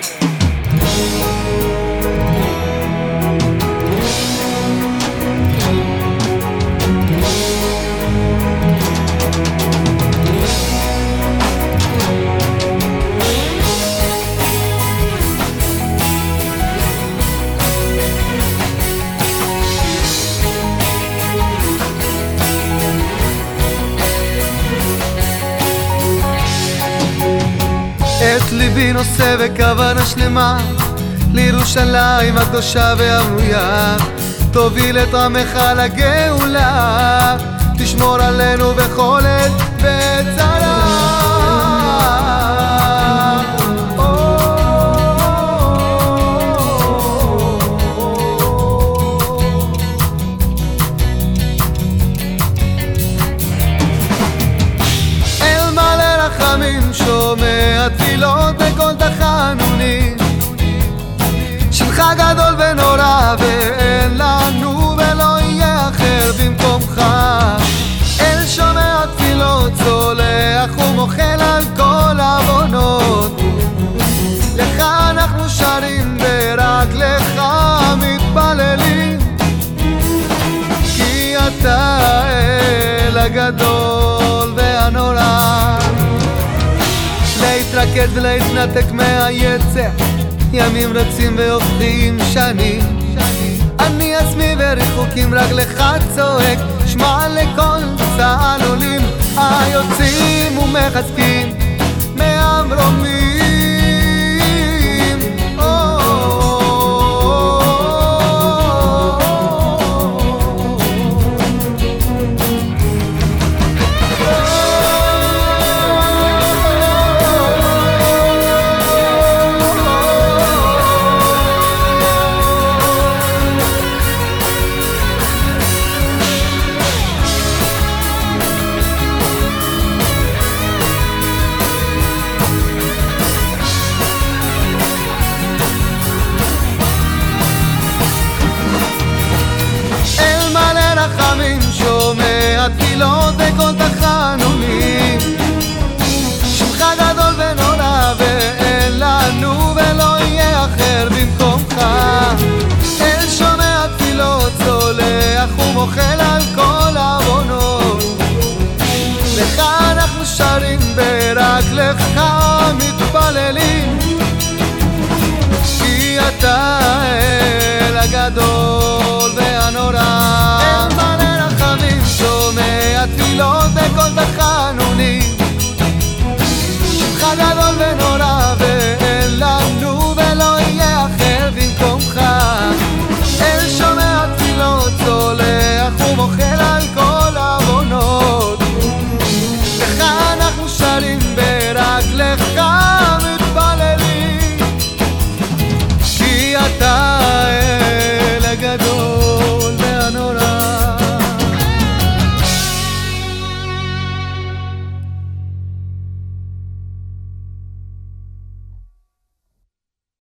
Yeah. את ליבי נושא בכוונה שלמה. לירושלים הקדושה והראויה תוביל את עמך לגאולה. תשמור עלינו בכל שמך גדול ונורא ואין לנו ולא יהיה אחר במקומך. אל שומע תפילות צולח ומוחל על כל עוונות לך אנחנו שרים ורק לך מתפללים. כי אתה האל הגדול והנורא. להתרקד ולהתנתק מהיצר ימים רצים והופכים שנים. אני עצמי ורחוקים רק לך צועק. שמע לכל צהל עולים היוצאים ומחזקים no, no.